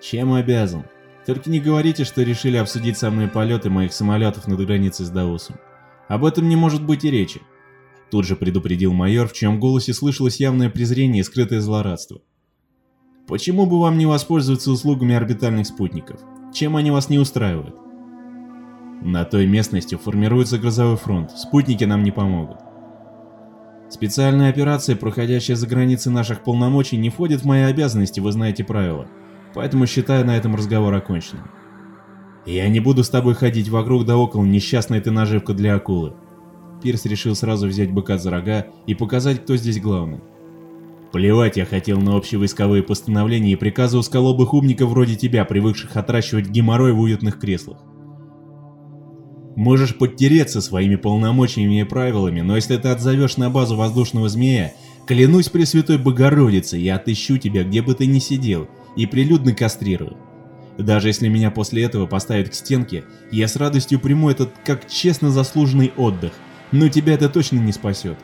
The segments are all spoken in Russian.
Чем обязан? Только не говорите, что решили обсудить мной полеты моих самолетов над границей с Даусом. Об этом не может быть и речи. Тут же предупредил майор, в чьем голосе слышалось явное презрение и скрытое злорадство. Почему бы вам не воспользоваться услугами орбитальных спутников? Чем они вас не устраивают? На той местности формируется грозовой фронт, спутники нам не помогут. Специальная операция, проходящая за границей наших полномочий, не входит в мои обязанности, вы знаете правила. Поэтому считаю на этом разговор оконченным. Я не буду с тобой ходить вокруг да около, несчастная ты наживка для акулы. Пирс решил сразу взять быка за рога и показать, кто здесь главный. Плевать я хотел на общевойсковые постановления и приказы усколобых умников вроде тебя, привыкших отращивать геморрой в уютных креслах. Можешь подтереться своими полномочиями и правилами, но если ты отзовешь на базу воздушного змея, клянусь Пресвятой Богородицей, я отыщу тебя, где бы ты ни сидел, и прилюдно кастрирую. Даже если меня после этого поставят к стенке, я с радостью приму этот как честно заслуженный отдых, но тебя это точно не спасет.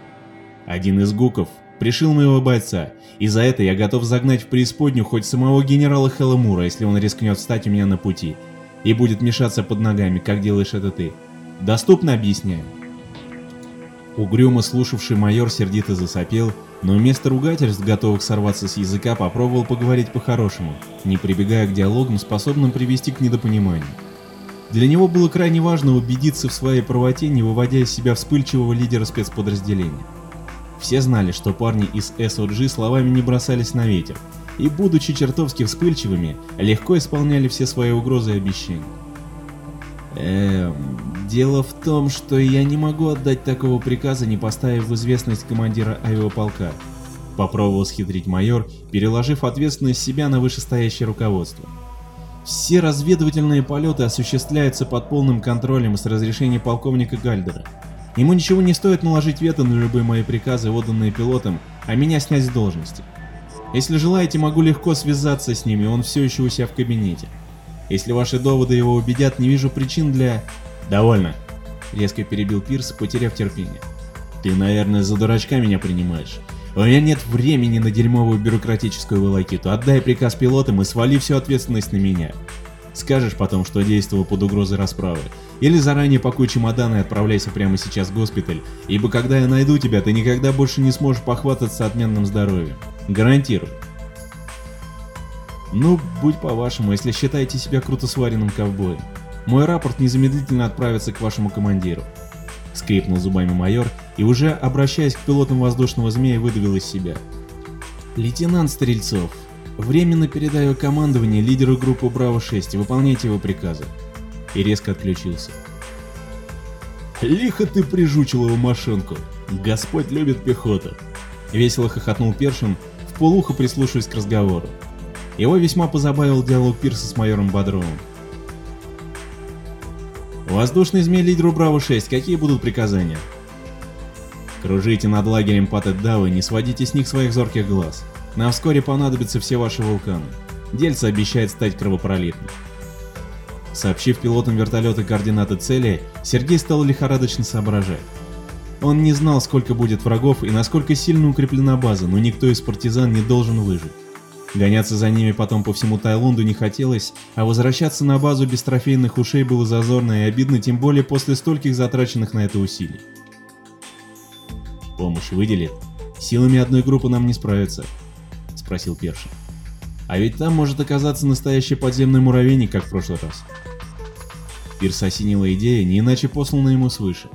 Один из гуков пришил моего бойца, и за это я готов загнать в преисподнюю хоть самого генерала Хелламура, если он рискнет встать у меня на пути, и будет мешаться под ногами, как делаешь это ты. Доступно объясняю. Угрюмо слушавший майор сердито засопел, но вместо ругательств, готовых сорваться с языка, попробовал поговорить по-хорошему, не прибегая к диалогам, способным привести к недопониманию. Для него было крайне важно убедиться в своей правоте, не выводя из себя вспыльчивого лидера спецподразделения. Все знали, что парни из SOG словами не бросались на ветер, и, будучи чертовски вспыльчивыми, легко исполняли все свои угрозы и обещания. Эм, дело в том, что я не могу отдать такого приказа, не поставив в известность командира авиаполка. Попробовал схитрить майор, переложив ответственность себя на вышестоящее руководство. Все разведывательные полеты осуществляются под полным контролем и с разрешения полковника Гальдера. Ему ничего не стоит наложить вето на любые мои приказы, отданные пилотам, а меня снять с должности. Если желаете, могу легко связаться с ними, он все еще у себя в кабинете. Если ваши доводы его убедят, не вижу причин для... Довольно. Резко перебил Пирс, потеряв терпение. Ты, наверное, за дурачка меня принимаешь. У меня нет времени на дерьмовую бюрократическую волокиту. Отдай приказ пилотам и свали всю ответственность на меня. Скажешь потом, что действовал под угрозой расправы. Или заранее пакуй чемоданы и отправляйся прямо сейчас в госпиталь, ибо когда я найду тебя, ты никогда больше не сможешь похвастаться отменным здоровьем. Гарантирую. Ну, будь по-вашему, если считаете себя круто сваренным ковбоем. Мой рапорт незамедлительно отправится к вашему командиру. Скрипнул зубами майор и уже обращаясь к пилотам воздушного змея выдавил из себя. Лейтенант Стрельцов, временно передаю командование лидеру группы Браво-6 выполняйте его приказы. И резко отключился. Лихо ты прижучил его машинку. Господь любит пехоту. Весело хохотнул Першин, в полухо прислушиваясь к разговору. Его весьма позабавил диалог Пирса с майором Бодровым. Воздушный змей лидеру Браво-6, какие будут приказания? Кружите над лагерем Патет-Давы, не сводите с них своих зорких глаз. Нам вскоре понадобятся все ваши вулканы. Дельца обещает стать кровопролитным. Сообщив пилотам вертолета координаты цели, Сергей стал лихорадочно соображать. Он не знал, сколько будет врагов и насколько сильно укреплена база, но никто из партизан не должен выжить. Гоняться за ними потом по всему Таиланду не хотелось, а возвращаться на базу без трофейных ушей было зазорно и обидно, тем более после стольких затраченных на это усилий. «Помощь выделит? Силами одной группы нам не справиться», — спросил Першин. «А ведь там может оказаться настоящий подземный муравейник, как в прошлый раз». Пирс осенила идея, не иначе послана ему свыше.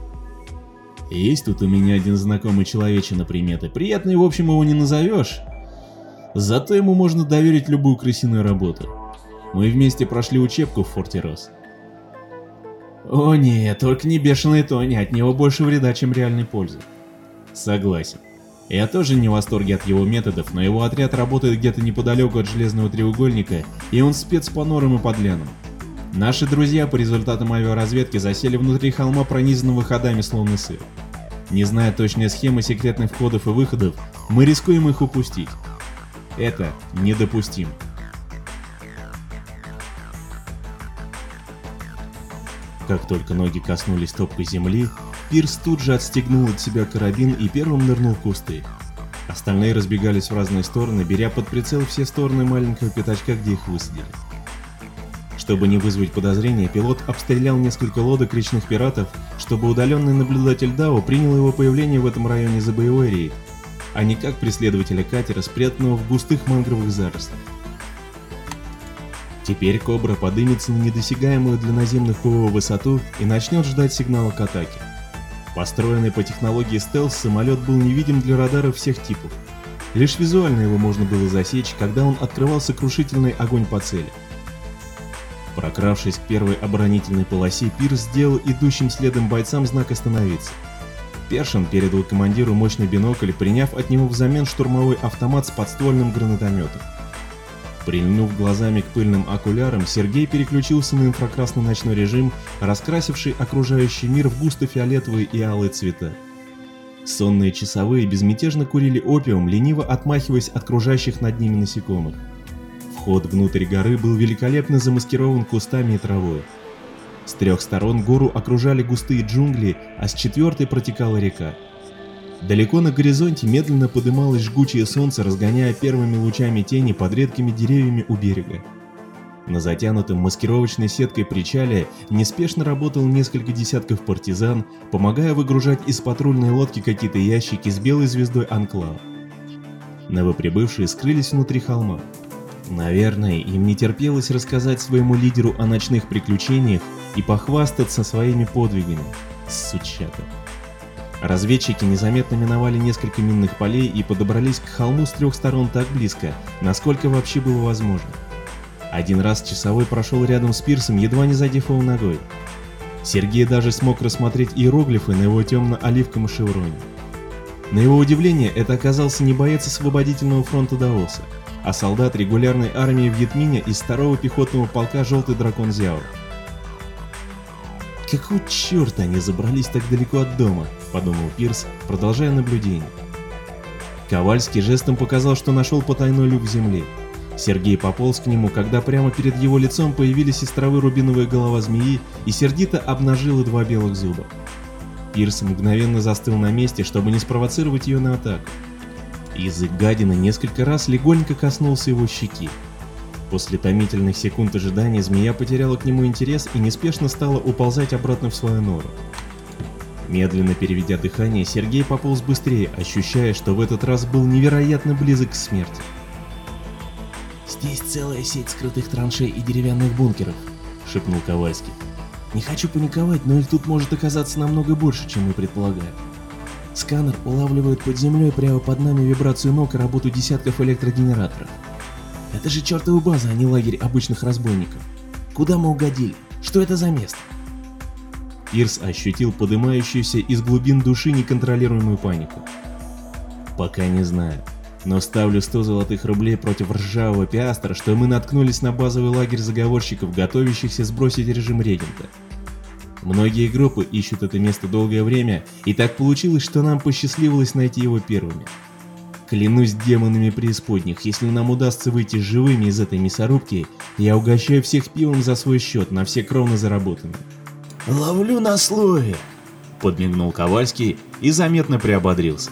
«Есть тут у меня один знакомый человече приметы. Приятный, в общем, его не назовешь, Зато ему можно доверить любую крысиную работу. Мы вместе прошли учебку в Форте Рос. О нет, только не бешеный Тони, от него больше вреда, чем реальной пользы. Согласен. Я тоже не в восторге от его методов, но его отряд работает где-то неподалеку от Железного Треугольника, и он спец по норам и подлянам. Наши друзья по результатам авиаразведки засели внутри холма, пронизанного ходами словно сыр. Не зная точной схемы секретных входов и выходов, мы рискуем их упустить. Это недопустимо. Как только ноги коснулись топкой земли, Пирс тут же отстегнул от себя карабин и первым нырнул в кусты. Остальные разбегались в разные стороны, беря под прицел все стороны маленького пятачка, где их высадили. Чтобы не вызвать подозрения, пилот обстрелял несколько лодок речных пиратов, чтобы удаленный наблюдатель Дао принял его появление в этом районе за боевой рейд, а не как преследователя катера, спрятанного в густых мангровых зарослях. Теперь Кобра подымется на недосягаемую для наземных ПВО высоту и начнет ждать сигнала к атаке. Построенный по технологии стелс, самолет был невидим для радаров всех типов. Лишь визуально его можно было засечь, когда он открывал сокрушительный огонь по цели. Прокравшись к первой оборонительной полосе, Пирс сделал идущим следом бойцам знак «Остановиться». Першин передал командиру мощный бинокль, приняв от него взамен штурмовой автомат с подствольным гранатометом. Прильнув глазами к пыльным окулярам, Сергей переключился на инфракрасный ночной режим, раскрасивший окружающий мир в густо-фиолетовые и алые цвета. Сонные часовые безмятежно курили опиум, лениво отмахиваясь от кружащих над ними насекомых. Вход внутрь горы был великолепно замаскирован кустами и травой. С трех сторон гору окружали густые джунгли, а с четвертой протекала река. Далеко на горизонте медленно подымалось жгучее солнце, разгоняя первыми лучами тени под редкими деревьями у берега. На затянутом маскировочной сеткой причале неспешно работал несколько десятков партизан, помогая выгружать из патрульной лодки какие-то ящики с белой звездой Анклава. Новоприбывшие скрылись внутри холма. Наверное, им не терпелось рассказать своему лидеру о ночных приключениях и похвастаться своими подвигами. Сучата. Разведчики незаметно миновали несколько минных полей и подобрались к холму с трех сторон так близко, насколько вообще было возможно. Один раз часовой прошел рядом с пирсом, едва не задев его ногой. Сергей даже смог рассмотреть иероглифы на его темно-оливковом шевроне. На его удивление, это оказался не боец освободительного фронта Даоса, а солдат регулярной армии Вьетминя из второго пехотного полка «Желтый дракон Зяо». «Какого черта они забрались так далеко от дома?» – подумал Пирс, продолжая наблюдение. Ковальский жестом показал, что нашел потайной люк в земле. Сергей пополз к нему, когда прямо перед его лицом появились из травы рубиновая голова змеи и сердито обнажила два белых зуба. Пирс мгновенно застыл на месте, чтобы не спровоцировать ее на атаку. Язык гадины несколько раз легонько коснулся его щеки. После томительных секунд ожидания змея потеряла к нему интерес и неспешно стала уползать обратно в свою нору. Медленно переведя дыхание, Сергей пополз быстрее, ощущая, что в этот раз был невероятно близок к смерти. «Здесь целая сеть скрытых траншей и деревянных бункеров», — шепнул Ковальский. «Не хочу паниковать, но их тут может оказаться намного больше, чем мы предполагаем. Сканер улавливает под землей прямо под нами вибрацию ног и работу десятков электрогенераторов. Это же чертова база, а не лагерь обычных разбойников. Куда мы угодили? Что это за место? Ирс ощутил поднимающуюся из глубин души неконтролируемую панику. Пока не знаю, но ставлю 100 золотых рублей против ржавого пиастра, что мы наткнулись на базовый лагерь заговорщиков, готовящихся сбросить режим регента. Многие группы ищут это место долгое время, и так получилось, что нам посчастливилось найти его первыми. Клянусь демонами преисподних, если нам удастся выйти живыми из этой мясорубки, я угощаю всех пивом за свой счет на все кровно заработанные. «Ловлю на слове!» — подмигнул Ковальский и заметно приободрился.